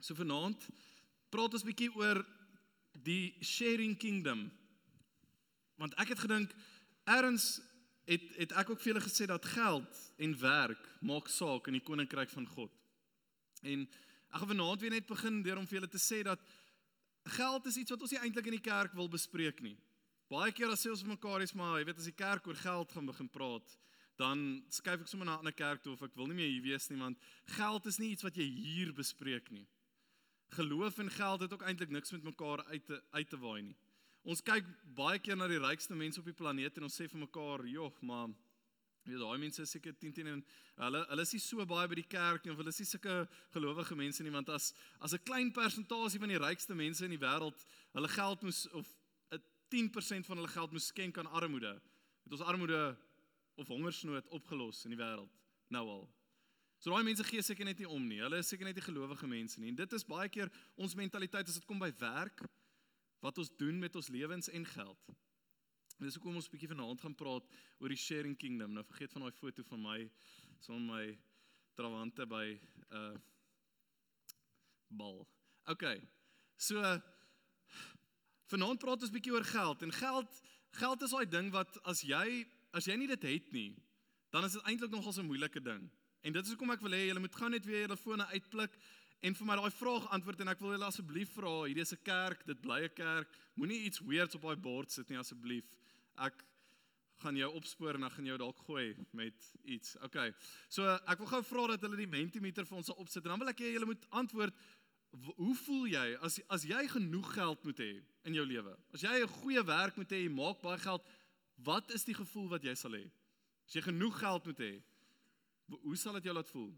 So vanaand praat ons bietjie oor die sharing kingdom. Want ek het gedink erns het het ek ook vir julle gesê dat geld en werk maak saak in die koninkryk van God. En ek gaan vanaand weer net begin deur om vir julle te sê dat geld is iets wat ons nie eintlik in die kerk wil bespreek nie. Baie keer as sê ons vir mekaar is maar jy weet as die kerk oor geld gaan begin praat, dan skuif ek sommer na 'n ander kerk toe of ek wil nie meer hier wees nie want geld is nie iets wat jy hier bespreek nie. Geloof en geld het ook eintlik niks met mekaar uit te uit te waai nie. Ons kyk baie keer na die rykste mense op die planeet en ons sê vir mekaar, "Joh, maar weet daai mense is seker 10 10 en hulle hulle is nie so baie by die kerk nie of hulle is nie sulke gelowige mense nie want as as 'n klein persentasie van die rykste mense in die wêreld hulle geld moes of 'n 10% van hulle geld moes skenk aan armoede, het ons armoede of hongersnood opgelos in die wêreld nou al. So daai mense gee seker net nie om nie. Hulle is seker net nie gelowige mense nie. En dit is baie keer ons mentaliteit as dit kom by werk wat ons doen met ons lewens en geld. En dis hoekom ons 'n bietjie vanaand gaan praat oor die sharing kingdom. Nou vergeet van daai foto van my son my trawante by uh, bal. OK. So vanaand praat ons bietjie oor geld en geld geld is daai ding wat as jy as jy nie dit het nie, dan is dit eintlik nogal 'n moeilike ding. En dit is hoekom ek wil hê julle moet gaan net weer julle fone uitpluk en vir my daai vraag antwoord en ek wil julle asseblief vra, hierdie is 'n kerk, dit bly 'n kerk. Moenie iets weirds op daai bord sit nie asseblief. Ek gaan jou opspoor en dan gaan jou dalk gooi met iets. OK. So ek wil gou vra dat hulle die Mentimeter vir ons sal opsit en dan wil ek hê julle moet antwoord hoe voel jy as as jy genoeg geld moet hê in jou lewe? As jy 'n goeie werk moet hê, maak baie geld, wat is die gevoel wat jy sal hê? As jy genoeg geld moet hê, hoe sal dit jou laat voel?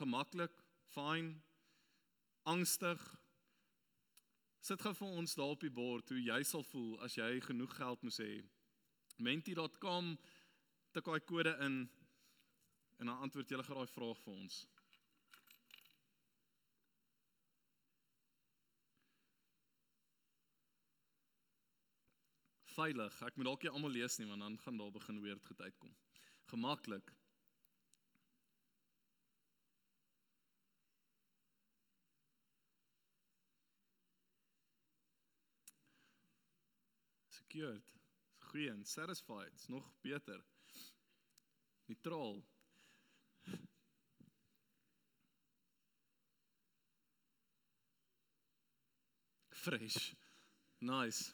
Gemaklik, fyn, angstig. Sit gou vir ons daar op die bord hoe jy sal voel as jy genoeg geld moes hê. menti.com tik daai kode in en dan antwoord jy gou daai vraag vir ons. Veilig. Ek moet dalk nie almal lees nie want dan gaan daar begin weer dit uitkom. Gemaklik. Secured. Goeie en satisfied, is nog beter. Neutraal. Fresh. Nice.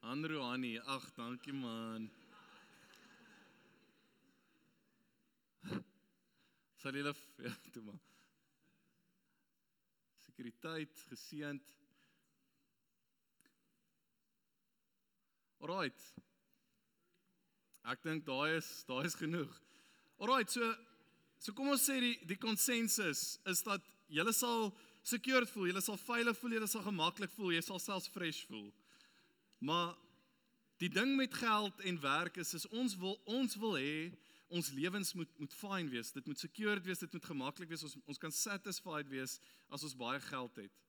Andrew Annie, ag dankie man. Sal julle ja, toe maar. Sekuriteit geseënd. Alraight. Ek dink daai is daai is genoeg. Alraight, so so kom ons sê die die konsensus is dat julle sal secured voel, julle sal veilig voel, julle sal gemaklik voel, jy sal selfs fresh voel. Maar die ding met geld en werk is is ons wil ons wil hê ons lewens moet moet fyn wees. Dit moet secured wees, dit moet gemaklik wees. Ons ons kan satisfied wees as ons baie geld het.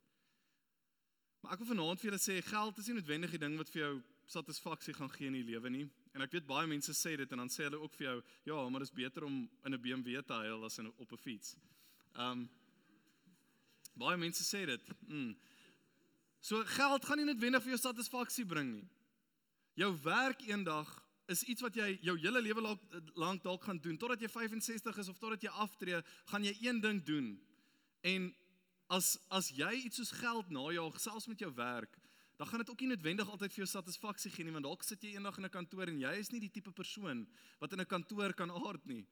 Maar ek wil vanaand vir julle sê geld is nie noodwendig die ding wat vir jou satisfaksie gaan gee in die lewe nie. En ek weet baie mense sê dit en dan sê hulle ook vir jou, ja, maar dit is beter om in 'n BMW te huil as in op 'n fiets. Um baie mense sê dit. Mm. So geld gaan nie noodwendig vir jou satisfaksie bring nie. Jou werk eendag is iets wat jy jou hele lewe lank dalk gaan doen totdat jy 65 is of totdat jy aftree, gaan jy een ding doen. En as as jy iets soos geld najag, selfs met jou werk, dan gaan dit ook nie noodwendig altyd vir jou satisfaksie gee nie, want dalk sit jy eendag in 'n kantoor en jy is nie die tipe persoon wat in 'n kantoor kan aard nie.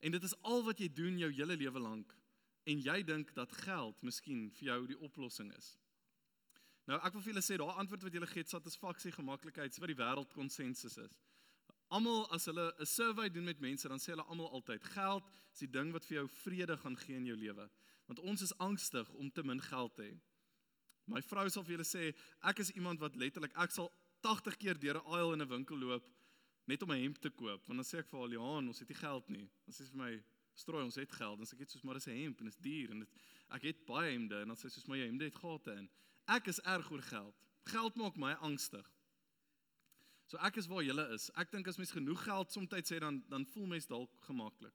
En dit is al wat jy doen jou hele lewe lank en jy dink dat geld miskien vir jou die oplossing is. Nou ek wil vir julle sê daai antwoord wat julle gee, satisfaksie, gemaklikheid, is wat die wêreld konsensus is. Almal as hulle 'n survey doen met mense, dan sê hulle almal altyd geld is die ding wat vir jou vrede gaan gee in jou lewe. Want ons is angstig om te min geld te hê. My vrou sal vir julle sê, ek is iemand wat letterlik ek sal 80 keer deur 'n aisle in 'n winkel loop net om 'n hemp te koop. Want dan sê ek vir haar, "Johan, ons het nie geld nie." Dan sê sy vir my, "Strooi, ons het geld." Dan sê ek net soos, "Maar dis 'n hemp en dit is duur en dit ek het baie hemde." En dan sê sy soos, "Maar jou hemde het gate in." Ek is erg oor geld. Geld maak my angstig. So ek is waar jy is. Ek dink as mens genoeg geld soms het dan dan voel mens dalk gemaklik.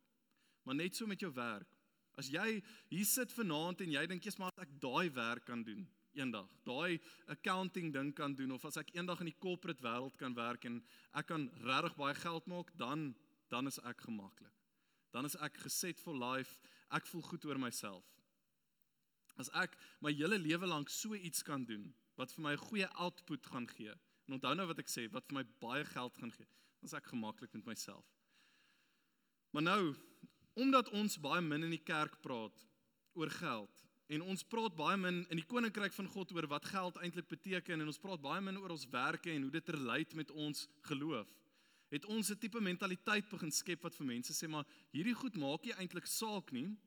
Maar net so met jou werk. As jy hier sit vanaand en jy dink jy's maar ek daai werk kan doen eendag. Daai accounting ding kan doen of as ek eendag in die corporate wêreld kan werk en ek kan regtig baie geld maak, dan dan is ek gemaklik. Dan is ek geset for life. Ek voel goed oor myself. As ek my hele lewe lank so iets kan doen wat vir my 'n goeie output gaan gee. En onthou nou wat ek sê, wat vir my baie geld gaan gee, dan is ek gemaklik met myself. Maar nou, omdat ons baie min in die kerk praat oor geld en ons praat baie min in die koninkryk van God oor wat geld eintlik beteken en ons praat baie min oor ons werke en hoe dit relate met ons geloof. Het ons 'n tipe mentaliteit begin skep wat vir mense sê maar hierdie goed maak nie eintlik saak nie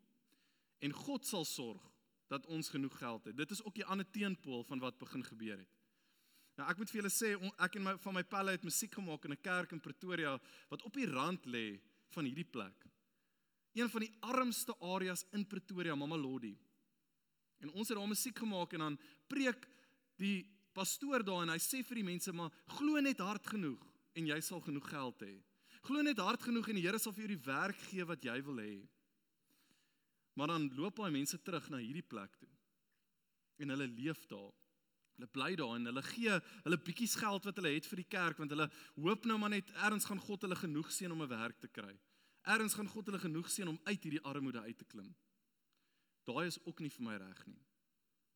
en God sal sorg dat ons genoeg geld het. Dit is ook die ander teenpool van wat begin gebeur het. Nou ek moet vir julle sê ek en my van my pelle het musiek gemaak in 'n kerk in Pretoria wat op die rand lê van hierdie plek. Een van die armste areas in Pretoria, Mamelodi. En ons het daar musiek gemaak en dan preek die pastoor daar en hy sê vir die mense maar glo net hard genoeg en jy sal genoeg geld hê. Glo net hard genoeg en die Here sal vir jou die werk gee wat jy wil hê. Maar dan loop daai mense terug na hierdie plek toe. En hulle leef daar. Hulle bly daar en hulle gee hulle bietjies geld wat hulle het vir die kerk want hulle hoop nou maar net erns gaan God hulle genoeg seën om 'n werk te kry. Erns gaan God hulle genoeg seën om uit hierdie armoede uit te klim. Daai is ook nie vir my reg nie.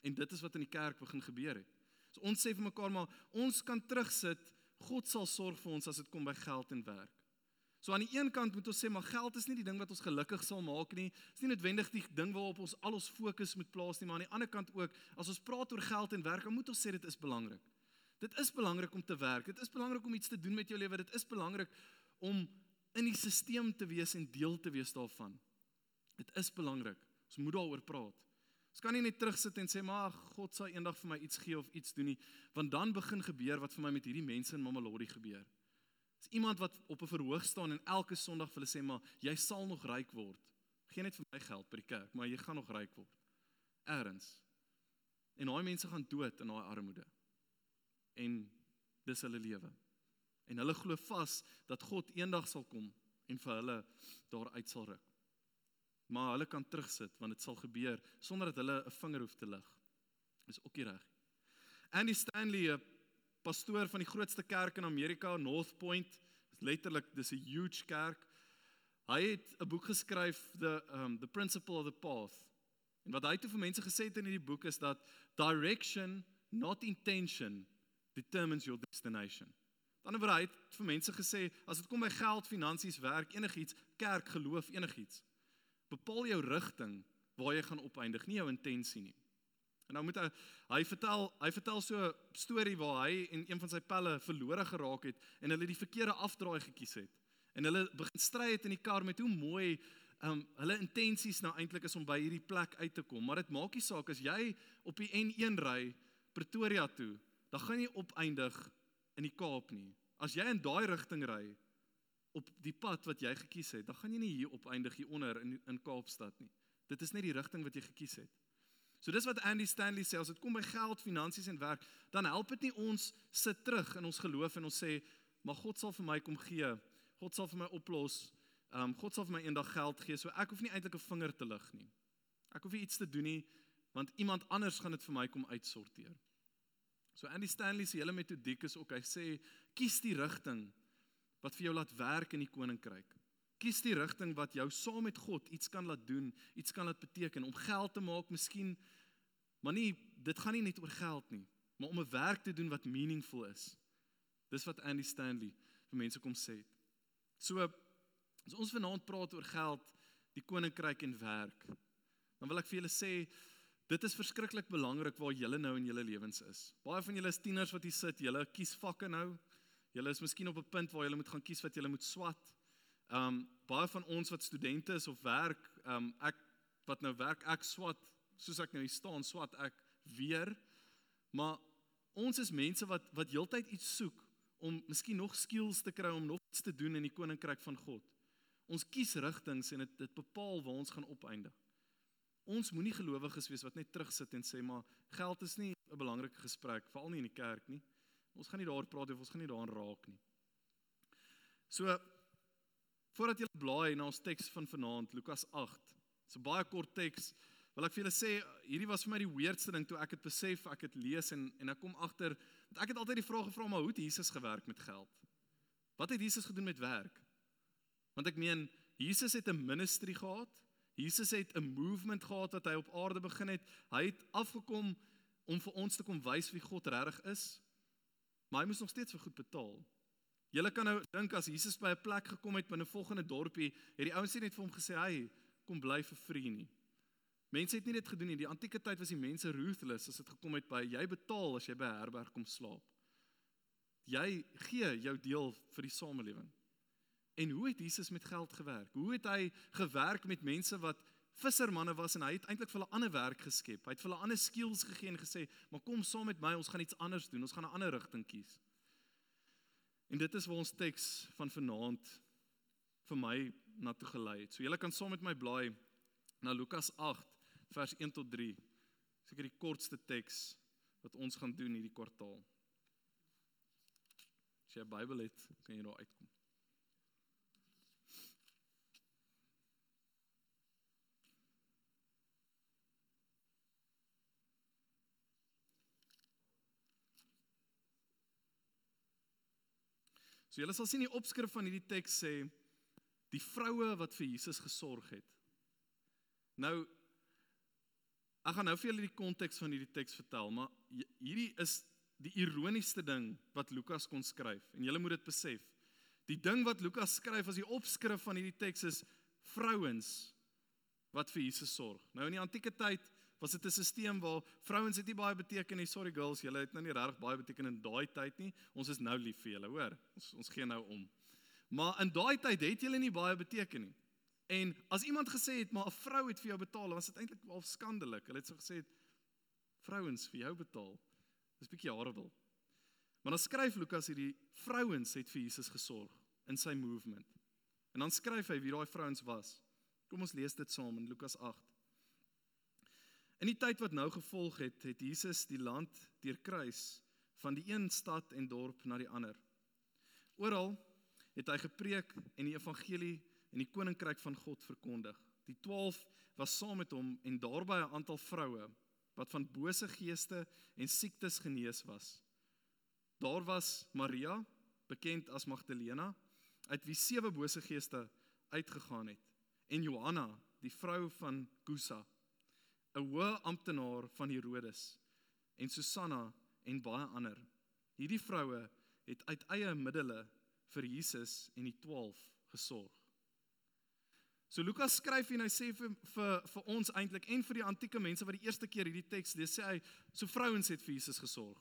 En dit is wat in die kerk begin gebeur het. So ons sê vir mekaar maar ons kan terugsit. God sal sorg vir ons as dit kom by geld en werk. So aan die een kant moet ons sê maar geld is nie die ding wat ons gelukkig sal maak nie. Dit is nie noodwendig die ding waarop ons al ons fokus moet plaas nie, maar aan die ander kant ook, as ons praat oor geld en werk, dan moet ons sê dit is belangrik. Dit is belangrik om te werk. Dit is belangrik om iets te doen met jou lewe. Dit is belangrik om in die stelsel te wees en deel te wees daarvan. Dit is belangrik. Ons moet daaroor praat. Ons kan nie net terugsit en sê maar God sal eendag vir my iets gee of iets doen nie, want dan begin gebeur wat vir my met hierdie mense in Mamelodi gebeur. Is iemand wat op 'n verhoog staan en elke Sondag vir hulle sê maar jy sal nog ryk word. Geen net vir my geld by die kerk, maar jy gaan nog ryk word. Erns. En daai mense gaan dood in daai armoede. En dis hulle lewe. En hulle glo vas dat God eendag sal kom en vir hulle daar uit sal ruk. Maar hulle kan terugsit want dit sal gebeur sonder dat hulle 'n vinger hoef te lig. Dis ook nie reg. Andy Stanley, 'n pastoor van die grootste kerk in Amerika, North Point, letterlik dis 'n huge kerk. Hy het 'n boek geskryf, the um the principle of the path. En wat hy toe vir mense gesê het in hierdie boek is dat direction, not intention, determines your destination. Dan het hy vir mense gesê as dit kom by geld, finansies, werk, enigiets, kerk, geloof, enigiets, bepaal jou rigting waar jy gaan opeindig, nie jou intensie nie. En nou moet hy hy vertel hy vertel so 'n storie waar hy en een van sy pelle verlore geraak het en hulle die verkeerde afdraai gekies het. En hulle begin stry het in die kar met hoe mooi um hulle intensies nou eintlik is om by hierdie plek uit te kom, maar dit maak nie saak as jy op die N1 ry Pretoria toe, dan gaan jy opeindig in die Kaap nie. As jy in daai rigting ry op die pad wat jy gekies het, dan gaan jy nie hier opeindig hier onder in in Kaapstad nie. Dit is net die rigting wat jy gekies het. So dis wat Andy Stanley sê, as dit kom by geld, finansies en werk, dan help dit nie ons sit terug in ons geloof en ons sê, maar God sal vir my kom gee. God sal vir my oplos. Ehm um, God sal vir my eendag geld gee, so ek hoef nie eintlik 'n vinger te lig nie. Ek hoef iets te doen nie, want iemand anders gaan dit vir my kom uitsorteer. So Andy Stanley se hele metodiek is ook hy sê kies die rigting wat vir jou laat werk in die koninkryk. Kies die rigting wat jou saam met God iets kan laat doen, iets kan laat beteken om geld te maak, miskien maar nie dit gaan nie net oor geld nie, maar om 'n werk te doen wat meaningful is. Dis wat Andy Stanley vir mense kom sê. So as ons vanaand praat oor geld, die koninkryk en werk, dan wil ek vir julle sê dit is verskriklik belangrik waar julle nou in julle lewens is. Baie van julle is tieners wat hier sit, julle kies vakke nou. Julle is miskien op 'n punt waar julle moet gaan kies wat julle moet swat. Um, baie van ons wat studente is of werk, um, ek wat nou werk, ek swat soos ek nou hier staan, swat ek weer. Maar ons is mense wat wat heeltyd iets soek om miskien nog skills te kry om nog iets te doen in die koninkryk van God. Ons kies rigtings en dit dit bepaal waar ons gaan opeindig. ons moenie gelowiges wees wat net terugsit en sê maar geld is nie 'n belangrike gesprek veral nie in die kerk nie. Ons gaan nie daaroor praat of ons gaan nie daaraan raak nie. So voordat jy blaai na ons teks van vanaand Lukas 8. Dit's 'n baie kort teks. Wil ek vir julle sê hierdie was vir my die weirdste ding toe ek dit besef, ek het lees en en ek kom agter ek het altyd die vraag gevra maar hoe het Jesus gewerk met geld? Wat het Jesus gedoen met werk? Want ek meen Jesus het 'n ministry gehad. Jesus het 'n movement gehad wat hy op aarde begin het. Hy het afgekom om vir ons te kom wys wie God regtig is. Maar hy moes nog steeds vir goed betaal. Julle kan nou dink as Jesus by 'n plek gekom het binne 'n volgende dorpie, het die ouens net vir hom gesê, "Hey, kom bly vir free nie." Mense het nie dit gedoen nie. Die antieke tyd was die mense ruthless as dit gekom het by jy betaal as jy by 'n herberg kom slaap. Jy gee jou deel vir die samelewing. En hoe het Jesus met geld gewerk? Hoe het hy gewerk met mense wat vissermanne was en hy het eintlik vir hulle ander werk geskep. Hy het vir hulle ander skills gegee en gesê, "Maar kom saam met my, ons gaan iets anders doen. Ons gaan 'n ander rigting kies." En dit is waar ons teks van vanaand vir my na toe gelei het. So julle kan saam met my blaai na Lukas 8 vers 1 tot 3. Seker die kortste teks wat ons gaan doen hierdie kwartaal. As jy 'n Bybel het, kan jy daar uitkom. So julle sal sien die opskrif van hierdie teks sê die vroue wat vir Jesus gesorg het. Nou ek gaan nou vir julle die konteks van hierdie teks vertel, maar hierdie is die ironiesste ding wat Lukas kon skryf en julle moet dit besef. Die ding wat Lukas skryf as die opskrif van hierdie teks is vrouens wat vir Jesus sorg. Nou in die antieke tyd was dit 'n stelsel waar vrouens het nie baie beteken nie. Sorry girls, julle het nou nie regtig baie beteken in daai tyd nie. Ons is nou lief vir julle, hoor. Ons ons gee nou om. Maar in daai tyd het julle nie baie beteken nie. En as iemand gesê het maar 'n vrou het vir jou betaal, was dit eintlik wel skandelik. Hulle het so gesê vrouens vir jou betaal. Dis bietjie horrible. Maar dan skryf Lukas hierdie vrouens het vir Jesus gesorg in sy movement. En dan skryf hy wie daai vrouens was. Kom ons lees dit saam in Lukas 8. In die tyd wat nou gevolg het, het Jesus die land deurkruis van die een stad en dorp na die ander. Oral het hy gepreek en die evangelie en die koninkryk van God verkondig. Die 12 was saam met hom en daarby 'n aantal vroue wat van bose geeste en siektes genees was. Daar was Maria, bekend as Magdalena, uit wie sewe bose geeste uitgegaan het, en Johanna, die vrou van Kusa 'n hoë amptenaar van Herodes en Susanna en baie ander. Hierdie vroue het uit eie middele vir Jesus en die 12 gesorg. So Lukas skryf en hy sê vir vir vir ons eintlik en vir die antieke mense wat die eerste keer hierdie teks lees, sê hy so vrouens het vir Jesus gesorg.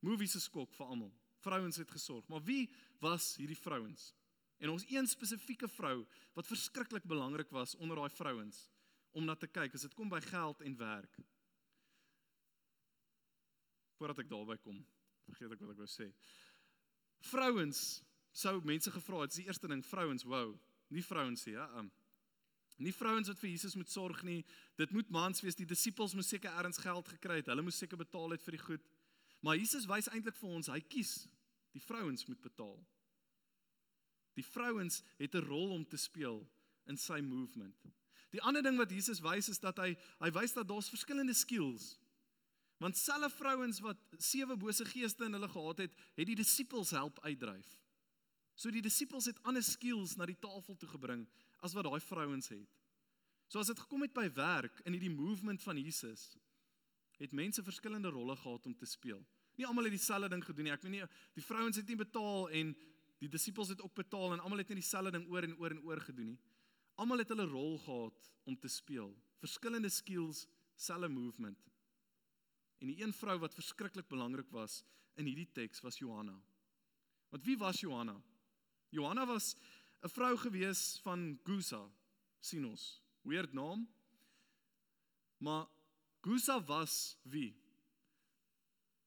Movies is skok vir almal. Vrouens het gesorg. Maar wie was hierdie vrouens? En ons een spesifieke vrou wat verskriklik belangrik was onder daai vrouens om na te kyk as dit kom by geld en werk. Voordat ek daarby kom, vergeet ek wat ek wou sê. Vrouens sou mense gevra het, dis die eerste ding, vrouens, wow, nie vrouens nie, ja. Um, nie vrouens wat vir Jesus moet sorg nie. Dit moet mans wees. Die disippels moes seker erns geld gekry het. Hulle moes seker betaal het vir die goed. Maar Jesus wys eintlik vir ons, hy kies die vrouens moet betaal. Die vrouens het 'n rol om te speel in sy movement. Die ander ding wat Jesus wys is dat hy hy wys dat daar's verskillende skills. Want selfe vrouens wat sewe bose geeste in hulle gehad het, het die disippels help uitdryf. So die disippels het ander skills na die tafel toe gebring as wat daai vrouens het. So as dit gekom het by werk in hierdie movement van Jesus, het mense verskillende rolle gehad om te speel. Nie almal het dieselfde ding gedoen nie. Ek weet nie die vrouens het nie betaal en die disippels het ook betaal en almal het net dieselfde ding oor en oor en oor gedoen nie. Almal het hulle rol gehad om te speel. Verskillende skills, selfe movement. En die een vrou wat verskriklik belangrik was in hierdie teks was Johanna. Want wie was Johanna? Johanna was 'n vrou gewees van Gusa, sien ons. Weird naam. Maar Gusa was wie?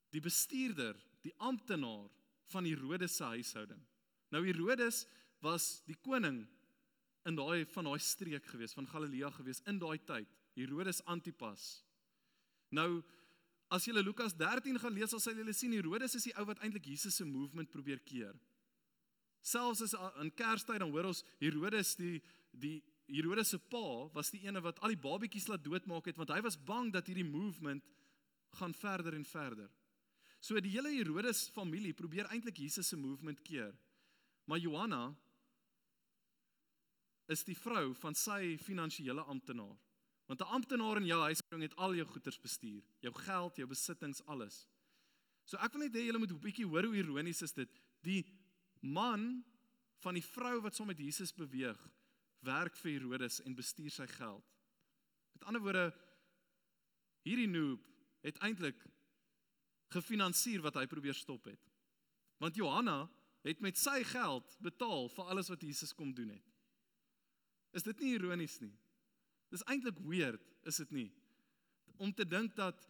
Die bestuurder, die amptenaar van Herodes se huishouding. Nou Herodes was die koning in daai van daai streek gewees van Galilea gewees in daai tyd Herodes Antipas. Nou as jy Lukas 13 gaan lees, sal jy sien Herodes is die ou wat eintlik Jesus se movement probeer keer. Selfs as in Kerstyd dan hoor ons Herodes die die Herodes se pa was die ene wat al die babetjies laat doodmaak het want hy was bang dat hierdie movement gaan verder en verder. So die hele Herodes familie probeer eintlik Jesus se movement keer. Maar Johanna is die vrou van sy finansiële amptenaar. Want 'n amptenaar in jou huishouding het al jou goederes bestuur, jou geld, jou besittings, alles. So ek wil net hê julle moet 'n bietjie hoor hoe ironies is dit. Die man van die vrou wat saam met Jesus beweeg, werk vir Herodes en bestuur sy geld. Met ander woorde hierdie noob het eintlik gefinansier wat hy probeer stop het. Want Johanna het met sy geld betaal vir alles wat Jesus kom doen het. Is dit nie ironies nie? Dis eintlik weird, is dit nie? Om te dink dat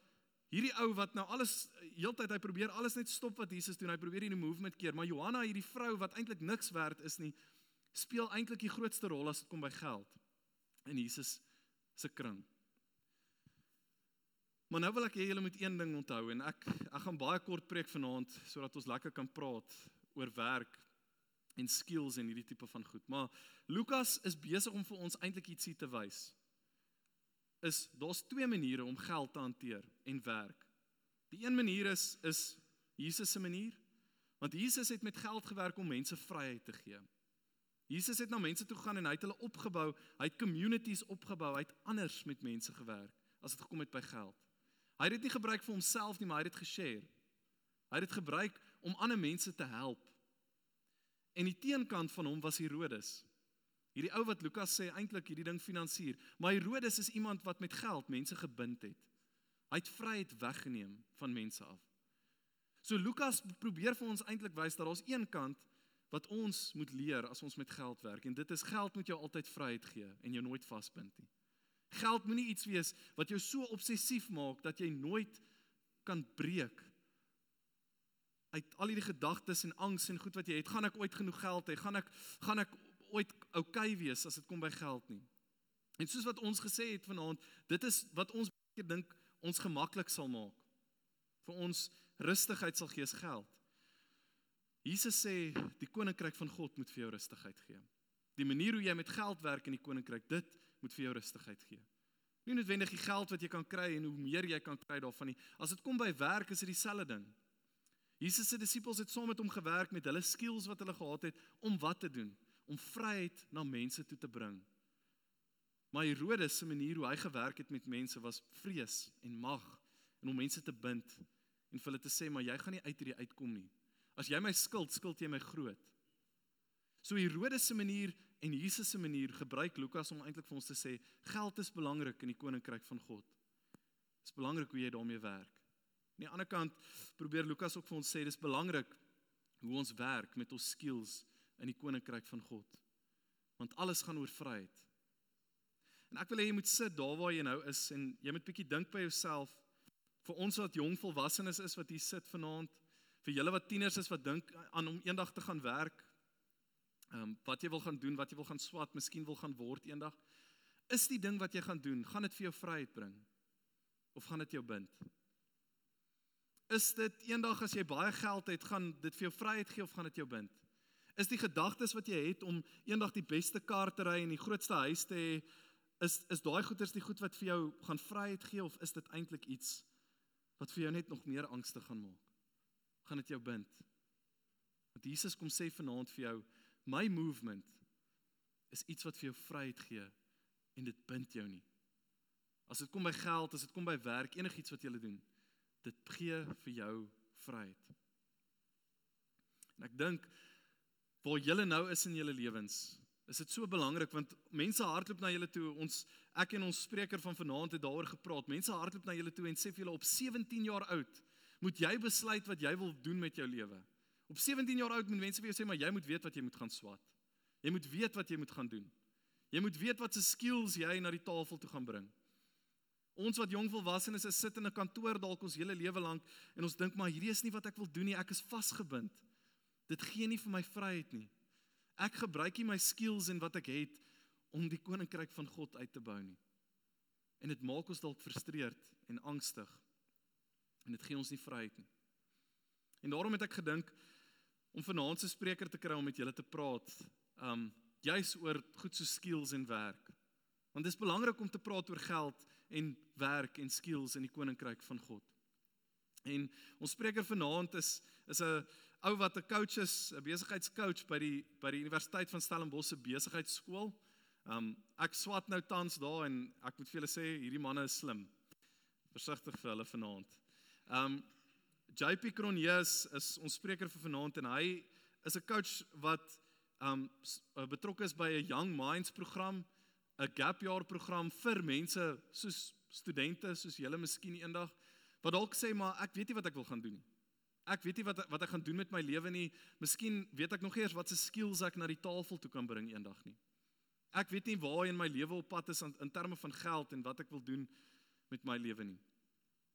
hierdie ou wat nou alles heeltyd hy probeer alles net stop wat Jesus doen, hy probeer hierdie movement keer, maar Johanna hierdie vrou wat eintlik niks werd is nie, speel eintlik die grootste rol as dit kom by geld in Jesus se kring. Maar nou wil ek hê julle moet een ding onthou en ek ek gaan baie kort preek vanaand sodat ons lekker kan praat oor werk en skills en hierdie tipe van goed. Maar Lukas is besig om vir ons eintlik ietsie te wys. Is daar's twee maniere om geld te hanteer en werk. Die een manier is is Jesus se manier. Want Jesus het met geld gewerk om mense vryheid te gee. Jesus het na mense toe gegaan en hy het hulle opgebou, hy het communities opgebou, hy het anders met mense gewerk as dit gekom het by geld. Hy het dit nie gebruik vir homself nie, maar hy het dit geshare. Hy het dit gebruik om ander mense te help. En die teenkant van hom was Herodes. Hierdie ou wat Lukas sê eintlik hierdie ding finansier, maar Herodes is iemand wat met geld mense gebind het. Hy het vryheid weggeneem van mense af. So Lukas probeer vir ons eintlik wys dat daar's een kant wat ons moet leer as ons met geld werk en dit is geld moet jou altyd vryheid gee en jou nooit vasbind nie. Geld moenie iets wees wat jou so obsessief maak dat jy nooit kan breek uit al hierdie gedagtes en angs en goed wat jy het, gaan ek ooit genoeg geld hê? Gaan ek gaan ek ooit oukei okay wees as dit kom by geld nie? En soos wat ons gesê het vanaand, dit is wat ons baie dink ons gemaklik sal maak. Vir ons rustigheid sal gee geld. Jesus sê die koninkryk van God moet vir jou rustigheid gee. Die manier hoe jy met geld werk in die koninkryk, dit moet vir jou rustigheid gee. Nie noodwendig die geld wat jy kan kry en hoe meer jy kan kry daarvan nie. As dit kom by werk, is dit dieselfde ding. Jesus se disippels het saam met hom gewerk met hulle skills wat hulle gehad het om wat te doen? Om vryheid na mense toe te bring. Maar Herodes se manier hoe hy gewerk het met mense was vrees en mag en om mense te bind en vir hulle te sê maar jy gaan nie uit hierdie uitkom nie. As jy my skuld, skuld jy my groot. So Herodes se manier en Jesus se manier gebruik Lukas om eintlik vir ons te sê geld is belangrik in die koninkryk van God. Dit is belangrik hoe jy daarmee werk. Aan die ander kant probeer Lukas ook vir ons sê dis belangrik hoe ons werk met ons skills in die koninkryk van God. Want alles gaan oor vryheid. En ek wil hê jy moet sit daar waar jy nou is en jy moet bietjie dink by jouself vir ons wat jong volwassenes is wat hier sit vanaand vir julle wat tieners is wat dink aan om eendag te gaan werk. Ehm um, wat jy wil gaan doen, wat jy wil gaan swat, miskien wil gaan word eendag. Is die ding wat jy gaan doen, gaan dit vir jou vryheid bring of gaan dit jou bind? Is dit eendag as jy baie geld het, gaan dit vir jou vryheid gee of gaan dit jou bind? Is die gedagtes wat jy het om eendag die beste kar te ry en die grootste huis te hê, is is daai goeders die goed wat vir jou gaan vryheid gee of is dit eintlik iets wat vir jou net nog meer angstig gaan maak? gaan dit jou bind. Want Jesus kom sê vanaand vir jou, my movement is iets wat vir jou vryheid gee en dit bind jou nie. As dit kom by geld, as dit kom by werk, enigiets wat jy doen, dit gee vir jou vryheid. En ek dink waar julle nou is in julle lewens, is dit so belangrik want mense hardloop na julle toe. Ons ek en ons spreker van vanaand het daaroor gepraat. Mense hardloop na julle toe en sê vir julle op 17 jaar oud moet jy besluit wat jy wil doen met jou lewe. Op 17 jaar oud moet mense vir jou sê maar jy moet weet wat jy moet gaan swat. Jy moet weet wat jy moet gaan doen. Jy moet weet wat se skills jy na die tafel toe gaan bring. Ons wat jong volwassenes is, sit in 'n kantoor dalk ons hele lewe lank en ons dink maar hierdie is nie wat ek wil doen nie, ek is vasgebind. Dit gee nie vir my vryheid nie. Ek gebruik nie my skills en wat ek het om die koninkryk van God uit te bou nie. En dit maak ons dalk frustreerd en angstig. En dit gee ons nie vryheid nie. En daarom het ek gedink om vanaand se spreker te kry om met julle te praat, um juis oor goed so skills en werk. Want dit is belangrik om te praat oor geld en werk en skills in die koninkryk van God. En ons spreker vanaand is is 'n ou wat 'n coach is, 'n besigheidscoach by die by die Universiteit van Stellenbosch se besigheidskool. Um ek swat nou tans daar en ek moet vir julle sê hierdie manne is slim. Versigtig vir hulle vanaand. Um JP Cronjes is ons spreker vir vanaand en hy is 'n coach wat um betrokke is by 'n Young Minds program 'n gap jaar program vir mense soos studente soos julle miskien eendag wat dalk sê maar ek weet nie wat ek wil gaan doen nie. Ek weet nie wat wat ek gaan doen met my lewe nie. Miskien weet ek nog eers wat se skills ek na die tafel toe kan bring eendag nie. Ek weet nie waar in my lewe op pad is in, in terme van geld en wat ek wil doen met my lewe nie.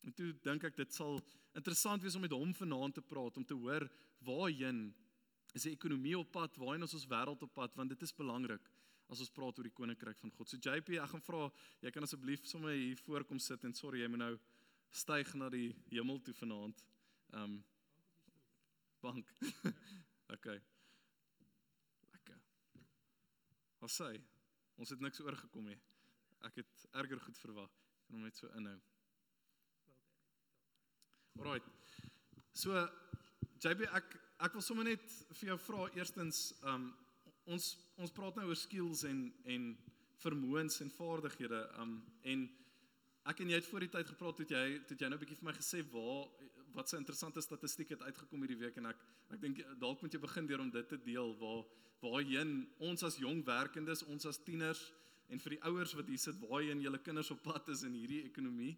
En toe dink ek dit sal interessant wees om met hom vanaand te praat om te hoor waarheen is die ekonomie op pad, waarheen is ons wêreld op pad want dit is belangrik as ons praat oor die koninkryk van God. So JP, ek gaan vra, jy kan asseblief sommer hier voorkom sit en sorry, jy moet nou styg na die hemel toe vanaand. Ehm um, bank. okay. Lekker. Wat sê? Ons het niks oorgekom nie. Ek het erger goed verwag. Kan hom net so inhou. Alright. So JP, ek ek wil sommer net vir jou vra eerstens, ehm um, ons ons praat nou oor skills en en vermoëns en vaardighede um en ek en jy het voor die tyd gepraat het jy het jy nou 'n bietjie vir my gesê waar wat se interessante statistiek het uitgekom hierdie week en ek ek dink dalk moet jy begin deur om dit te deel waar waarheen ons as jong werkendes ons as tieners en vir die ouers wat hier sit waarheen julle kinders op pad is in hierdie ekonomie.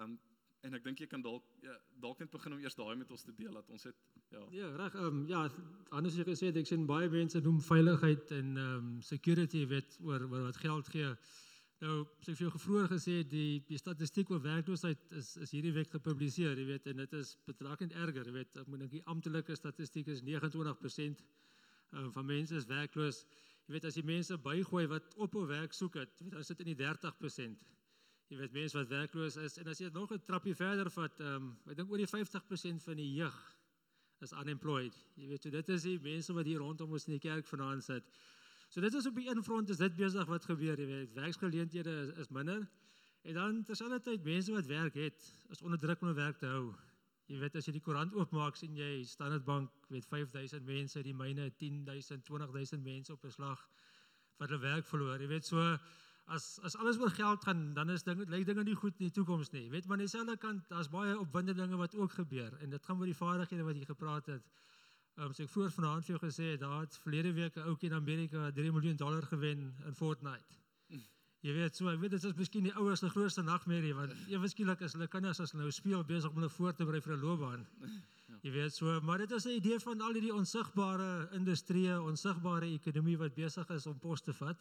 Um en ek dink jy kan dalk ja, dalk net begin om eers daai met ons te deel dat ons het ja. Ja, reg. Ehm um, ja, anders jy gesê ek sien baie mense noem veiligheid en ehm um, security wet oor oor wat geld gee. Nou, so ek het jou gevroeg gesê die die statistiek oor werkloosheid is is hierdie week gepubliseer, jy weet, en dit is betrakend erger, jy weet, ek moet dink die amptelike statistiek is 29% um, van mense is werkloos. Jy weet as jy mense bygooi wat ophou werk soek het, jy weet, dan sit in die 30% jy weet mense wat werkloos is en as jy nog 'n trappie verder vat, ehm um, ek dink oor die 50% van die jeug is unemployed. Jy weet, so dit is die mense wat hier rondom ons in die kerk vanaand sit. So dit is op die een front is dit besig wat gebeur, jy weet, werksgeleenthede is, is minder. En dan terselfdertyd mense wat werk het, is onder druk om werk te hou. Jy weet as jy die koerant oopmaak sien jy Standard Bank weet 5000 mense, die myne 10000, 20000 mense op beslag wat hulle werk verloor. Jy weet so as as alles oor geld gaan, dan is dinge lyk dinge nie goed in die toekoms nie. Weet maar aan dieselfde kant, daar's baie opwindende dinge wat ook gebeur en dit gaan oor die vaardighede wat jy gepraat het. Ehm um, so ek voor vanaand vir jou gesê, daar het verlede week 'n ouetjie in Amerika 3 miljoen dollar gewen in Fortnite. Jy weet so, ek weet dit is miskien die ouers se grootste nagmerrie want ewe skielik is hulle kinders as hulle nou speel besig om hulle voor te berei vir 'n loopbaan. Jy weet so, maar dit is 'n idee van al hierdie onsigbare industrieë, onsigbare ekonomie wat besig is om pos te vat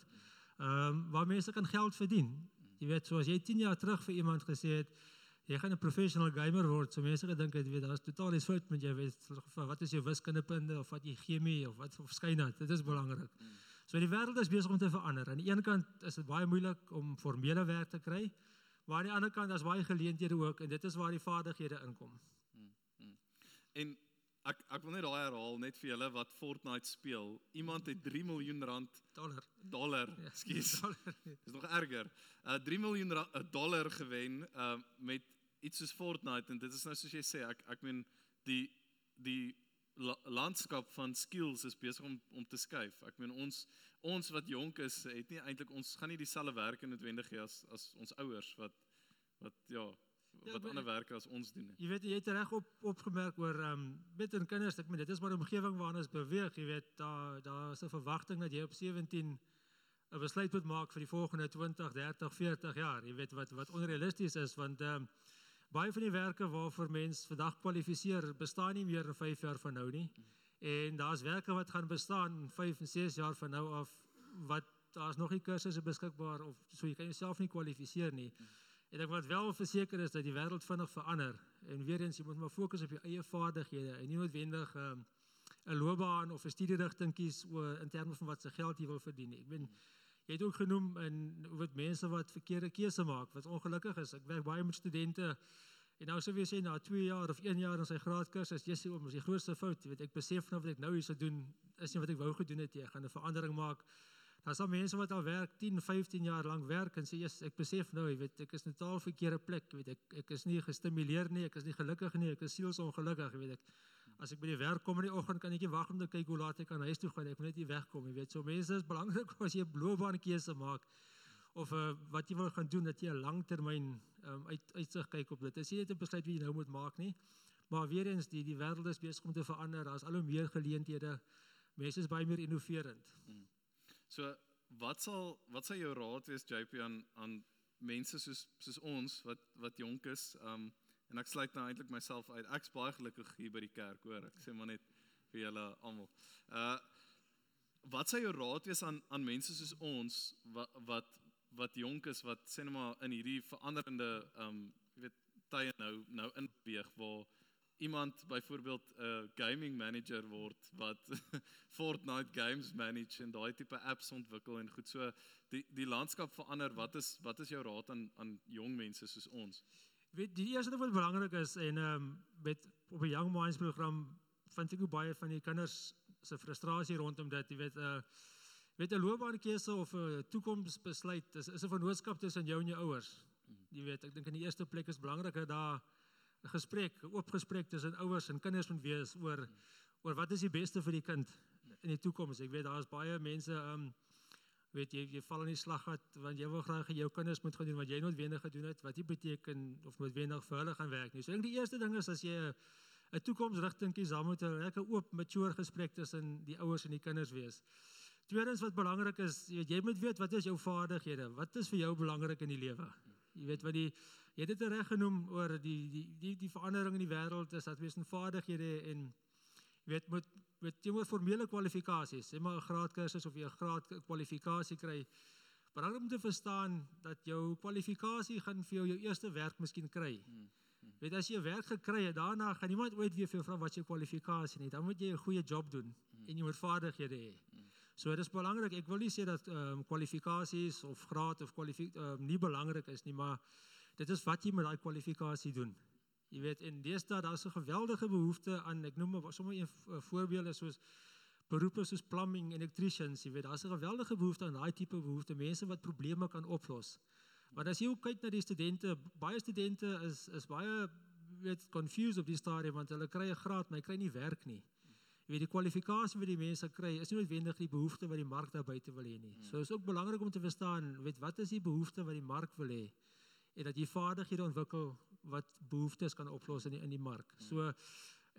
um, waar mense kan geld verdien. Jy weet, soos jy 10 jaar terug vir iemand gesê het, jy gaan 'n professional gamer word, so mense gedink het, jy weet, daar's totaal iets fout met jou, weet, wat is jou wiskundepunte of wat jy chemie of wat of skynat, dit is belangrik. So die wêreld is besig om te verander. Aan die een kant is dit baie moeilik om formele werk te kry, maar aan die ander kant daar's baie geleenthede ook en dit is waar die vaardighede inkom. Hmm, hmm. En Ek ek wil net daai herhaal net vir julle wat Fortnite speel. Iemand het 3 miljoen rand dollar dollar, ja, ekskuus. Dis nog erger. Uh 3 miljoen rand, uh, dollar gewen uh met iets soos Fortnite en dit is nou soos jy sê ek ek meen die die la, landskap van skills is besig om om te skuif. Ek meen ons ons wat jonk is het nie eintlik ons gaan nie dieselfde werk noodwendig hê as as ons ouers wat wat ja Ja, wat ander werke as ons doen. Jy weet jy het reg op opgemerk oor ehm um, met in kinders ek meen dit is maar 'n omgewing waarin ons beweeg, jy weet daar daar is 'n verwagting dat jy op 17 'n besluit moet maak vir die volgende 20, 30, 40 jaar. Jy weet wat wat onrealisties is want ehm um, baie van die werke waarvoor mens vandag kwalifiseer bestaan nie meer in 5 jaar van nou nie. En daar's werke wat gaan bestaan 5 en 6 jaar van nou af wat daar's nog nie kursusse beskikbaar of so jy kan jouself nie kwalifiseer nie. Hmm. En ek wat wel verseker is dat die wêreld vinnig verander en weer eens jy moet maar fokus op jou eie vaardighede en nie noodwendig ehm, 'n um, loopbaan of 'n studierigting kies oor in terme van wat se geld jy wil verdien. Ek bedoel Jy het ook genoem en wat mense wat verkeerde keuse maak, wat ongelukkig is. Ek werk baie met studente en nou sou jy sê na 2 jaar of 1 jaar in sy graadkursus, jy sê om is die grootste fout, jy weet ek besef nou wat ek nou hier sou doen is nie wat ek wou gedoen het nie. Ek gaan 'n verandering maak. Daar's al mense wat al werk 10, 15 jaar lank werk en sê yes, ek besef nou, jy weet, ek is in 'n totaal verkeerde plek, jy weet ek ek is nie gestimuleer nie, ek is nie gelukkig nie, ek is sielsongelukkig, jy weet ek. As ek by die werk kom in die oggend, kan ek nie wag om te kyk hoe laat ek kan huis toe gaan. Ek moet net hier wegkom, jy weet. So mense is belangrik as jy 'n loopbaan keuse maak of uh, wat jy wil gaan doen dat jy 'n langtermyn um, uit uitsig kyk op dit. Dis nie net 'n besluit wat jy nou moet maak nie. Maar weer eens die die wêreld is besig om te verander. Daar's al hoe meer geleenthede. Mense is baie meer innoverend. Hmm. So wat sal wat sal jou raad wees JP aan aan mense soos soos ons wat wat jonk is? Um en ek sluit nou eintlik myself uit. Ek's baie gelukkig hier by die kerk, hoor. Ek sê maar net vir julle almal. Uh wat sal jou raad wees aan aan mense soos ons wat wat wat jonk is wat sê net maar in hierdie veranderende um jy weet tye nou nou inbeweeg waar iemand byvoorbeeld 'n uh, gaming manager word wat Fortnite games manage en daai tipe apps ontwikkel en goed. So die die landskap verander. Wat is wat is jou raad aan aan jong mense soos ons? Weet die eerste ding wat belangrik is en ehm um, met op 'n young minds program vind ek baie van die kinders se frustrasie rondom dit. Jy weet 'n uh, weet 'n loopbaankeuse of 'n toekomsbesluit is is 'n vennootskap tussen jou en jou ouers. Jy weet ek dink in die eerste plek is belangrik dat daar 'n gesprek, 'n oop gesprek tussen ouers en kinders moet wees oor oor wat is die beste vir die kind in die toekoms. Ek weet daar's baie mense um weet jy jy val in die slaggat want jy wil graag jou kinders moet gaan doen wat jy noodwendig gedoen het wat nie beteken of noodwendig vir hulle gaan werk nie. So ek dink die eerste ding is as jy 'n toekomsrigting kies, dan moet 'n lekker oop, mature gesprek tussen die ouers en die kinders wees. Tweedens wat belangrik is, jy weet jy moet weet wat is jou vaardighede? Wat is vir jou belangrik in die lewe? Jy weet wat die Jy het dit reg genoem oor die die die die verandering in die wêreld is dat wees in vaardighede en weet moet met teenoor formele kwalifikasies, sê maar 'n graadkursus of jy 'n graad kwalifikasie kry. Belangrik om te verstaan dat jou kwalifikasie gaan vir jou jou eerste werk miskien kry. Hmm, hmm. Weet as jy 'n werk gekry het, daarna gaan niemand ooit weer vir jou vra wat jou kwalifikasie is. Dan moet jy 'n goeie job doen hmm. en jy moet vaardighede hê. Hmm. So dit is belangrik. Ek wil nie sê dat ehm um, kwalifikasies of graad of kwalifikasie um, nie belangrik is nie, maar dit is wat jy met daai kwalifikasie doen. Jy weet in deesdae daar's 'n geweldige behoefte aan ek noem maar sommer 'n voorbeelde soos beroepe soos plumbing, electricians, jy weet daar's 'n geweldige behoefte aan daai tipe behoefte, mense wat probleme kan oplos. Maar as jy kyk na die studente, baie studente is is baie weet confused op die stadium want hulle kry 'n graad, maar hy kry nie werk nie. Jy weet die kwalifikasie wat die mense kry is nie noodwendig die behoefte wat die mark daar buite wil hê nie. So is ook belangrik om te verstaan, weet wat is die behoefte wat die mark wil hê? En dat jy vaardighede ontwikkel wat behoeftes kan oplos in die, in die mark. So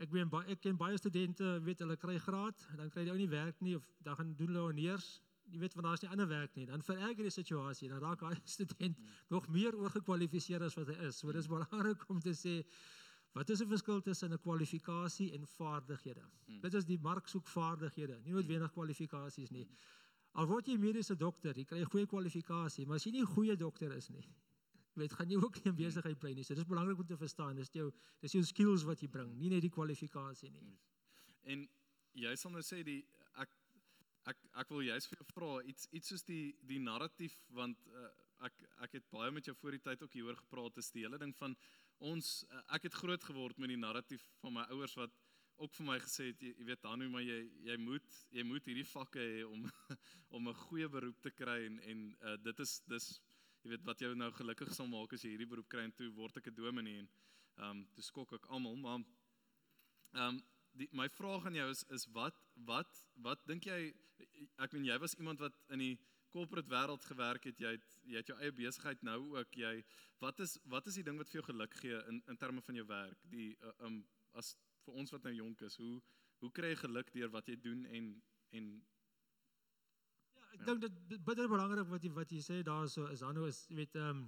ek weet baie ek ken baie studente, weet hulle kry graad, dan kry hulle ou nie werk nie of dan gaan doen hulle neers. Jy weet want daar's nie ander werk nie. Dan vererger die situasie. Dan raak daai student hmm. nog meer oorgekwalifiseer as wat hy is. So dis belangrik om te sê wat is die verskil tussen 'n kwalifikasie en vaardighede? Hmm. Dit is die mark soek vaardighede, nie noodwendig kwalifikasies nie. Al word jy mediese dokter, jy kry 'n goeie kwalifikasie, maar as jy nie 'n goeie dokter is nie, weet gaan jy ook nie in besigheid bly nie. So dis belangrik om te verstaan, dis jou dis jou skills wat jy bring, nie net die kwalifikasie nie. En jy sal nou sê die ek ek ek wil juist vir jou vra iets iets soos die die narratief want uh, ek ek het baie met jou voor die tyd ook hieroor gepraat is die hele ding van ons uh, ek het groot geword met die narratief van my ouers wat ook vir my gesê het jy, jy weet dan hoe maar jy jy moet jy moet hierdie vakke hê om om 'n goeie beroep te kry en en uh, dit is dis jy weet wat jou nou gelukkig sal maak as jy hierdie beroep kry en toe word ek 'n dominee en ehm um, toe skok ek almal maar ehm um, die my vraag aan jou is is wat wat wat dink jy ek meen jy was iemand wat in die corporate wêreld gewerk het jy het jy het jou eie besigheid nou ook jy wat is wat is die ding wat vir jou geluk gee in in terme van jou werk? Die ehm uh, um, as vir ons wat nou jonk is hoe hoe kry jy geluk deur wat jy doen en en ek dink dit bitter belangrik wat jy wat jy sê daarso is dan nou is jy weet ehm um,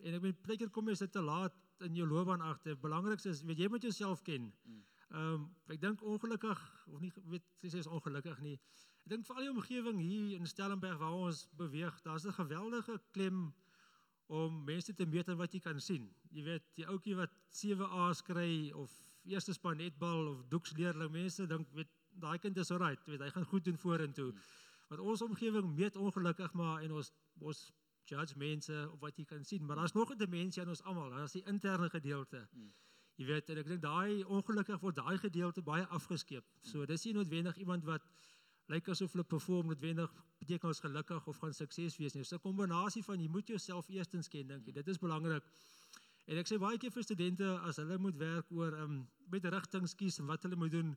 en ek weet plekker kom jy sit te laat in jou loopbaan agter. Belangrikste is weet jy moet jouself ken. Mm. Ehm um, ek dink ongelukkig of nie weet sê sê is ongelukkig nie. Ek dink vir al die omgewing hier in Stellenberg waar ons beweeg, daar's 'n geweldige klem om mense te meet wat jy kan sien. Jy weet, die ouetjie wat 7 A's kry of eerste span netbal of doeksleerling mense dink weet daai kind is alright, weet hy gaan goed doen vorentoe. Mm. Want ons omgewing meet ongelukkig maar en ons ons judge mense op wat jy kan sien, maar daar's nog 'n dimensie in ons almal, daar's die interne gedeelte. Hmm. Jy weet, en ek dink daai ongelukkig word daai gedeelte baie afgeskeep. So dis nie noodwendig iemand wat lyk asof hulle perform noodwendig beteken ons gelukkig of gaan sukses wees nie. Dis 'n kombinasie van jy moet jouself eerstens ken dink jy. Dit is belangrik. En ek sê baie keer vir studente as hulle moet werk oor um met rigtings kies en wat hulle moet doen.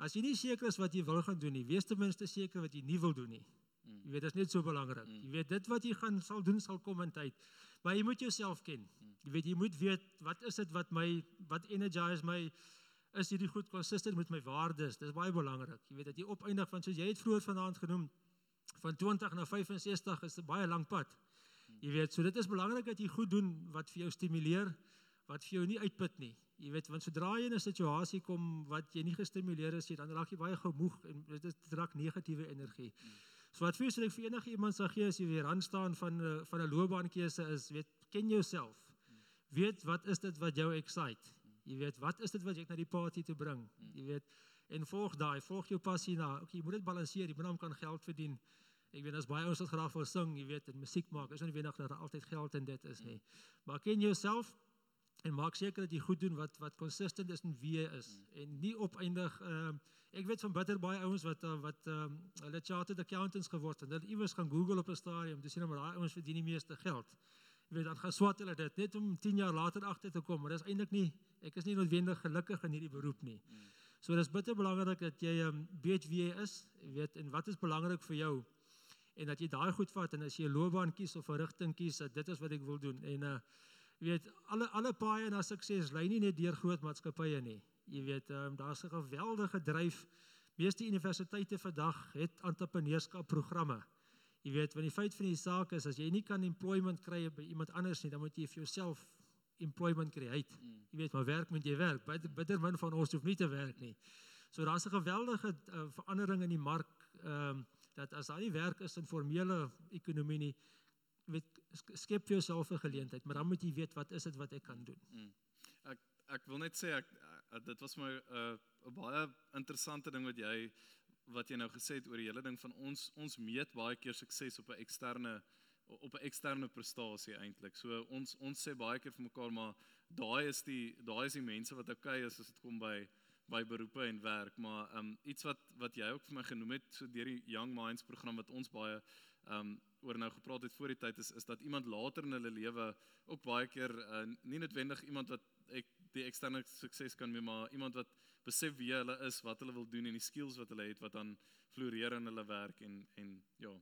As jy nie seker is wat jy wil gaan doen nie, wees ten minste seker wat jy nie wil doen nie. Mm. Jy weet dit is net so belangrik. Mm. Jy weet dit wat jy gaan sal doen sal kom in tyd. Maar jy moet jouself ken. Mm. Jy weet jy moet weet wat is dit wat my wat energize my is hierdie goed consistent met my waardes. Dis baie belangrik. Jy weet dat jy opeindig van soos jy het vroeër vanaand genoem van 20 na 65 is 'n baie lank pad. Jy weet, so dit is belangrik dat jy goed doen wat vir jou stimuleer, wat vir jou nie uitput nie. Jy weet, want sodra jy in 'n situasie kom wat jy nie gestimuleer is nie, dan raak jy baie gemoeg en dit is draak negatiewe energie. So wat vir ek vir enige iemand sal gee as jy weer aan staan van van 'n loopbaankeuse is, weet, ken jouself. Weet wat is dit wat jou excite? Jy weet, wat is dit wat jy na die party toe bring? Jy weet, en volg daai, volg jou passie na. Okay, jy moet dit balanseer, jy moet hom kan geld verdien. Ek weet as baie ouens wat graag wil sing, jy weet, en musiek maak, is nie wenig dat daar altyd geld in dit is nie. Maar ken jouself en maak seker dat jy goed doen wat wat consistent is en wie jy is en nie opeindig ehm uh, ek weet van bitter baie ouens wat uh, wat ehm um, hulle chartered accountants geword het. Hulle iewers gaan Google op 'n stadium, dis nie maar daai ouens verdien die meeste geld. Jy weet dan gaan swat hulle dit net om 10 jaar later agter te kom, maar dis eintlik nie ek is nie noodwendig gelukkig in hierdie beroep nie. So dis bitter belangrik dat jy ehm um, weet wie jy is, weet en wat is belangrik vir jou en dat jy daai goed vat en as jy 'n loopbaan kies of 'n rigting kies, dat dit is wat ek wil doen. En uh jy weet alle alle paaie na sukses lei nie net deur groot maatskappye nie. Jy weet um, daar's 'n geweldige dryf. Meeste universiteite vandag het entrepreneurskap programme. Jy weet, want die feit van die saak is as jy nie kan employment kry by iemand anders nie, dan moet jy vir jouself employment create. Mm. Jy weet, maar werk moet jy werk. Bitter, bitter min van ons hoef nie te werk nie. So daar's 'n geweldige uh, verandering in die mark. Ehm um, dat as daar nie werk is in formele ekonomie nie, weet skep vir jouself 'n geleentheid, maar dan moet jy weet wat is dit wat ek kan doen. Mm. Ek ek wil net sê ek uh, dit was my 'n uh, baie interessante ding wat jy wat jy nou gesê het oor die hele ding van ons ons meet baie keer sukses op 'n eksterne op 'n eksterne prestasie eintlik. So ons ons sê baie keer vir mekaar maar daai is die daai is die mense wat okay is as dit kom by by beroepe en werk, maar ehm um, iets wat wat jy ook vir my genoem het so deur die Young Minds program wat ons baie ehm um, oor nou gepraat het voor die tyd is is dat iemand later in hulle lewe ook baie keer uh, nie noodwendig iemand wat ek die eksterne sukses kan mee maar iemand wat besef wie hulle is, wat hulle wil doen en die skills wat hulle het wat dan floreer in hulle werk en en ja.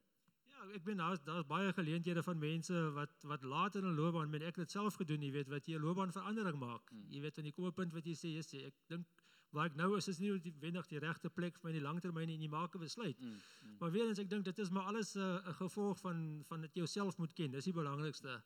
Ja, ek ben daar's daar's baie geleenthede van mense wat wat later in 'n loopbaan met ek het dit self gedoen, jy weet wat jy 'n loopbaan verandering maak. Hmm. Jy weet wanneer jy kom op 'n punt wat jy sê, jy sê ek dink waar ek nou is is nie noodwendig die regte plek vir my in die langtermyn en jy maak 'n besluit. Mm, mm. Maar weer eens ek dink dit is maar alles 'n uh, gevolg van van dat jy jouself moet ken. Dis die belangrikste.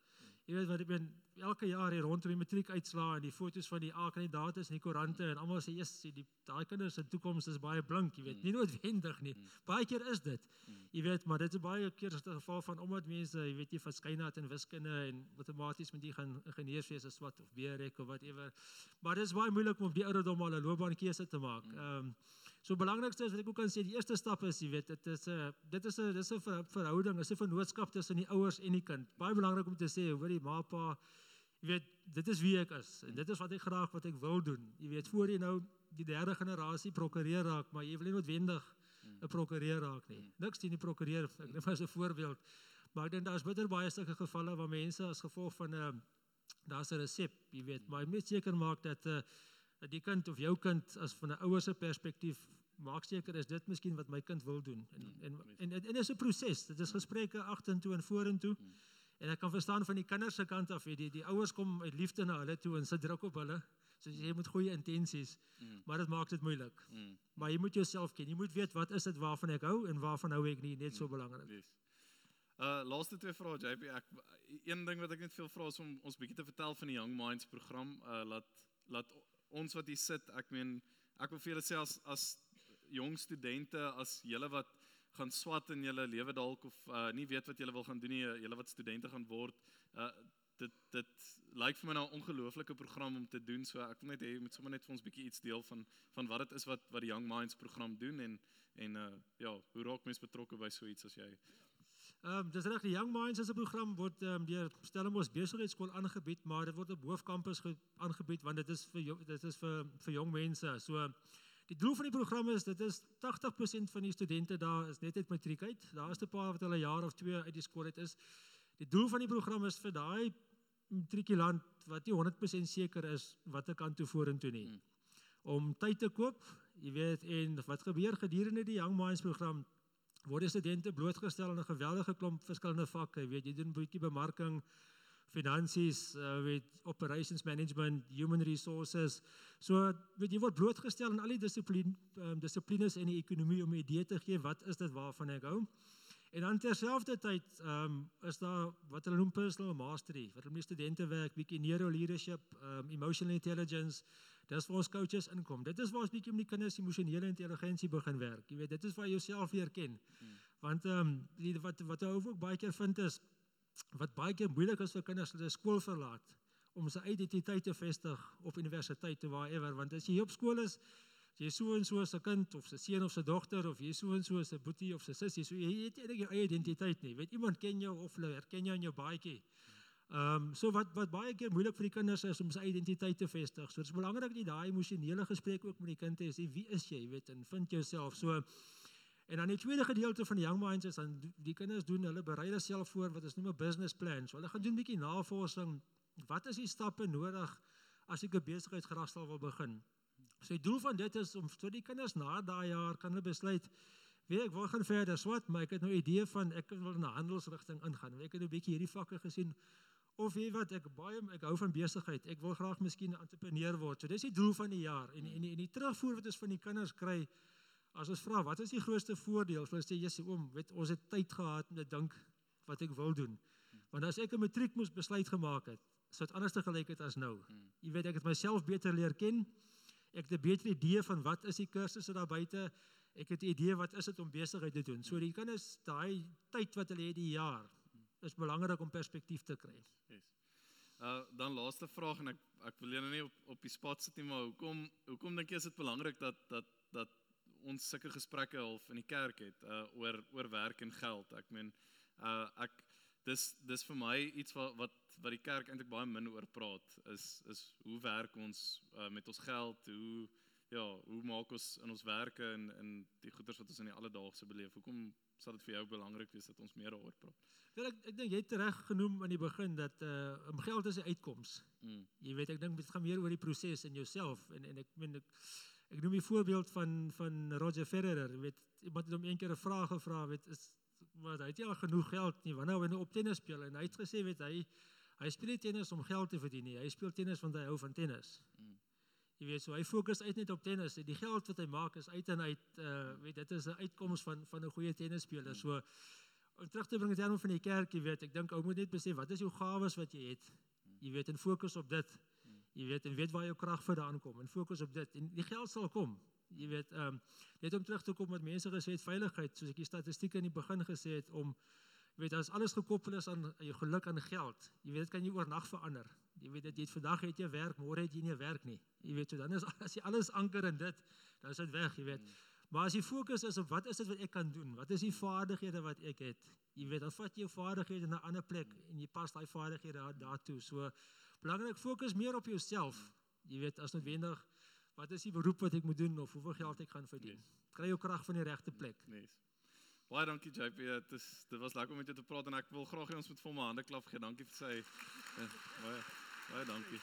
Jy weet wat ek ben elke jaar hier rondom die matriek uitslaa en die foto's van die A-kandidaate in die koerante en almal sê eers die daai kinders se toekoms is baie blink, jy weet, mm. nie noodwendig nie. Mm. Baie keer is dit. Mm. Jy weet, maar dit is baie keer 'n geval van omdat mense, jy weet, jy verskynheid in wiskunde en outomaties moet jy gaan ingenieurs wees as wat of BREK of whatever. Maar dit is baie moeilik om op die ouderdom al 'n loopbaankeuse te maak. Ehm um, So belangrikste is wat ek ook kan sê, die eerste stap is, jy weet, dit is 'n dit is 'n dis 'n verhouding, is 'n vennootskap tussen die ouers en die kind. Baie belangrik om te sê, hoor die ma pa, jy weet, dit is wie ek is en dit is wat ek graag wat ek wil doen. Jy weet, voor jy nou die derde generasie prokureur raak, maar jy wil nie noodwendig 'n prokureur raak nie. Niks teen die prokureur, ek neem as 'n voorbeeld. Maar ek dink daar's bitter baie sulke gevalle waar mense as gevolg van 'n uh, daar's 'n resep, jy weet, maar jy moet seker maak dat 'n uh, dat die kind of jou kind as van 'n ouer se perspektief maak seker is dit miskien wat my kind wil doen en mm, en en dit is 'n proses dit is gesprekke agtertoe en vorentoe mm. en ek kan verstaan van die kinders se kant af die die ouers kom uit liefde na hulle toe en sit druk op hulle so jy moet goeie intensies mm. maar dit maak dit moeilik mm. maar jy moet jouself ken jy moet weet wat is dit waarvan ek hou en waarvan hou ek nie net so mm. belangrik yes. Uh laaste twee vrae JP ek een ding wat ek net veel vra is om ons bietjie te vertel van die Young Minds program uh laat laat ons wat hier sit, ek meen ek wil vir julle sê as as jong studente, as julle wat gaan swat in julle lewe dalk of uh, nie weet wat julle wil gaan doen nie, julle wat studente gaan word, uh, dit dit lyk vir my nou 'n ongelooflike program om te doen. So ek wil net hê jy moet sommer net vir ons bietjie iets deel van van wat dit is wat wat die Young Minds program doen en en uh ja, hoe raak mense betrokke by so iets as jy Ehm um, dis reg die Young Minds is 'n program word ehm um, deur Stellenbosch Besigheidskool aangebied, maar dit word op hoofkampus aangebied want dit is vir dit is vir vir jong mense. So die doel van die program is dit is 80% van die studente daar is net uit matriek uit. Daar is 'n paar wat hulle jaar of 2 uit die skool uit is. Die doel van die program is vir daai matrikulant wat nie 100% seker is watter kant toe vorentoe nie. Hmm. Om tyd te koop, jy weet en wat gebeur gedurende die Young Minds program word studente blootgestel aan 'n geweldige klomp verskillende vakke, jy weet jy doen bietjie bemarking, finansies, uh, weet operations management, human resources. So weet jy word blootgestel aan al die dissipline um, dissiplines in die ekonomie om 'n idee te gee wat is dit waarvan ek hou. En dan terselfdertyd ehm um, is daar wat hulle noem personal mastery, wat hulle met studente werk, bietjie neuro leadership, ehm um, emotional intelligence. Dis waar ons coaches inkom. Dit is waar ons bietjie om die kinders emosionele intelligensie begin werk. Jy weet, dit is waar jy jouself leer ken. Hmm. Want ehm um, wat wat ou ook baie keer vind is wat baie keer moeilik is vir kinders hulle skool verlaat om sy identiteit te vestig op universiteit of waarever want as jy op skool is jy so en so as 'n kind of 'n seun of 'n dogter of jy so en so as 'n boetie of 'n sussie, so jy het eintlik jou eie identiteit nie. Weet iemand ken jou of hulle herken jou in jou baadjie. Ehm um, so wat wat baie keer moeilik vir die kinders is om sy identiteit te vestig. So dit is belangrik jy daai emosionele gesprek ook met die kind het. Sê wie is jy, weet en vind jouself. So en dan die tweede gedeelte van young minds is dan die kinders doen hulle berei hulle self voor wat ons noem 'n business plan. So hulle gaan doen 'n bietjie navorsing. Wat is die stappe nodig as ek 'n besigheidsgerastel wil begin? So die doel van dit is om vir die kinders na daai jaar kan hulle besluit wie ek wil gaan verder swat, maar ek het nou 'n idee van ek wil in 'n handelsrigting ingaan. Ek het nou 'n bietjie hierdie vakke gesien of weet wat ek baie ek hou van besigheid. Ek wil graag miskien 'n entrepreneur word. So dis die doel van die jaar en en die, die terugvoer wat ons van die kinders kry as ons vra wat is die grootste voordeel? Hulle sê Jesus oom, weet ons het tyd gehad om te dink wat ek wil doen. Want as ek 'n matriek moes besluit gemaak het, sou dit anders te gelyk het as nou. Jy weet ek het myself beter leer ken. Ek het 'n beter idee van wat is die kursusse daar buite. Ek het 'n idee wat is dit om besigheid te doen. So die kinders daai tyd wat hulle het die jaar is belangrik om perspektief te kry. Yes. Uh dan laaste vraag en ek ek wil julle nie op op die spot sit nie, maar hoekom hoekom dink jy is dit belangrik dat dat dat ons sulke gesprekke half in die kerk het uh oor oor werk en geld. Ek meen uh ek dis dis vir my iets wat wat wat die kerk eintlik baie min oor praat is is hoe werk ons uh, met ons geld? Hoe ja, hoe maak ons in ons werke en in die goeders wat ons in die alledaagse beleef? Hoekom sal dit vir jou belangrik wees dat ons meer daaroor praat? Wel ek ek dink jy het reg genoem aan die begin dat uh om geld is 'n uitkoms. Mm. Jy weet ek dink dit gaan meer oor die proses in jouself en en ek meen ek ek noem 'n voorbeeld van van Roger Federer, jy weet iemand het hom eendag 'n vraag gevra, weet is wat hy het jy al genoeg geld nie wanneer hy op tennis speel en hy het gesê weet hy hy speel nie tennis om geld te verdien nie hy speel tennis want hy hou van tennis mm. Jy weet so hy fokus uit net op tennis. Die geld wat hy maak is uit en uit uh, weet dit is 'n uitkoms van van 'n goeie tennisspeler. So om terug te bring in terme van die kerk jy weet ek dink ou moet net besef wat is jou gawes wat jy het? Jy weet en fokus op dit. Jy weet en weet waar jou krag vandaan kom en fokus op dit. En die geld sal kom. Jy weet ehm um, net om terug te kom met mense gesê het veiligheid soos ek die statistieke in die begin gesê het om jy weet as alles gekoppel is aan jou geluk aan geld jy weet dit kan jy oornag verander jy weet dit jy het vandag het jy werk môre het jy nie werk nie jy weet so dan is as jy alles anker in dit dan is dit weg jy weet maar as die fokus is op wat is dit wat ek kan doen wat is die vaardighede wat ek het jy weet dan vat jy jou vaardighede na 'n ander plek en jy pas daai vaardighede daartoe so belangrik fokus meer op jouself jy weet as noodwendig wat is die beroep wat ek moet doen of hoeveel geld ek gaan verdien. Yes. Kry jou krag van die regte plek. Yes. Baie dankie JP. Dit is dit was lekker om met jou te praat en ek wil graag hê ons moet vir my hande klap gee. Dankie vir sy ja, baie baie dankie.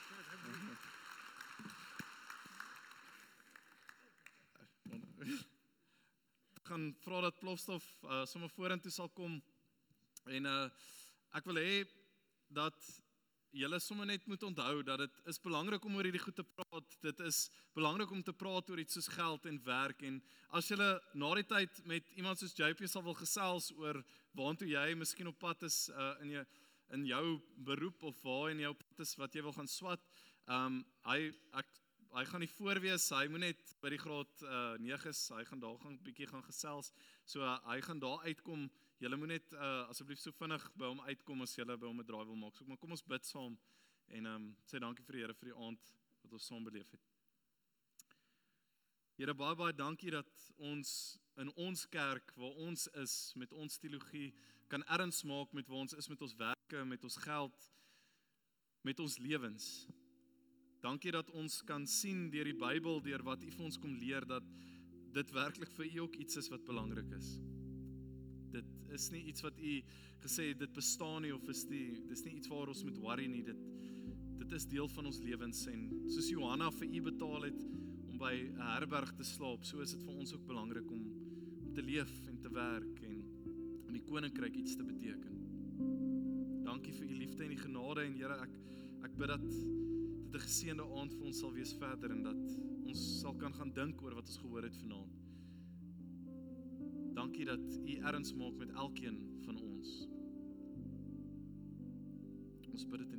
gaan vra dat plofstof uh, sommer vorentoe sal kom en uh, ek wil hê dat julle sommer net moet onthou dat dit is belangrik om oor hierdie goed te praat. Dit is belangrik om te praat oor iets soos geld en werk en as julle na die tyd met iemand soos JP sal wil gesels oor waartoe jy miskien op pad is uh, in jou in jou beroep of waar in jou pad is wat jy wil gaan swat. Um hy ek hy gaan nie voor wees, hy moet net by die graad uh 9s, hy gaan daar gaan bietjie gaan gesels. So uh, hy gaan daar uitkom. Julle moet net uh asseblief so vinnig by hom uitkom as julle by hom 'n draai wil maak. So maar kom ons bid saam en ehm um, sê dankie vir die Here vir die aand wat ons saam beleef het. Here baie baie dankie dat ons in ons kerk waar ons is met ons teologie kan erns maak met waar ons is met ons werke, met ons geld, met ons lewens. Dankie dat ons kan sien deur die Bybel, deur wat U vir ons kom leer dat dit werklik vir U ook iets is wat belangrik is. Dit is nie iets wat U gesê het dit bestaan nie of is die dis nie iets waar ons moet worry nie. Dit dit is deel van ons lewens en soos Johanna vir U betaal het om by 'n herberg te slaap, so is dit vir ons ook belangrik om om te leef en te werk koninkryk iets te beteken. Dankie vir U liefde en die genade en Here ek ek bid dat dit 'n geseënde aand vir ons sal wees verder en dat ons sal kan gaan dink oor wat ons gehoor het vanaand. Dankie dat U erns maak met elkeen van ons. Ons bid dit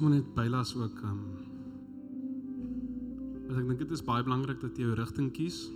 moet net bylas ook um, ek dink dit is baie belangrik dat jy jou rigting kies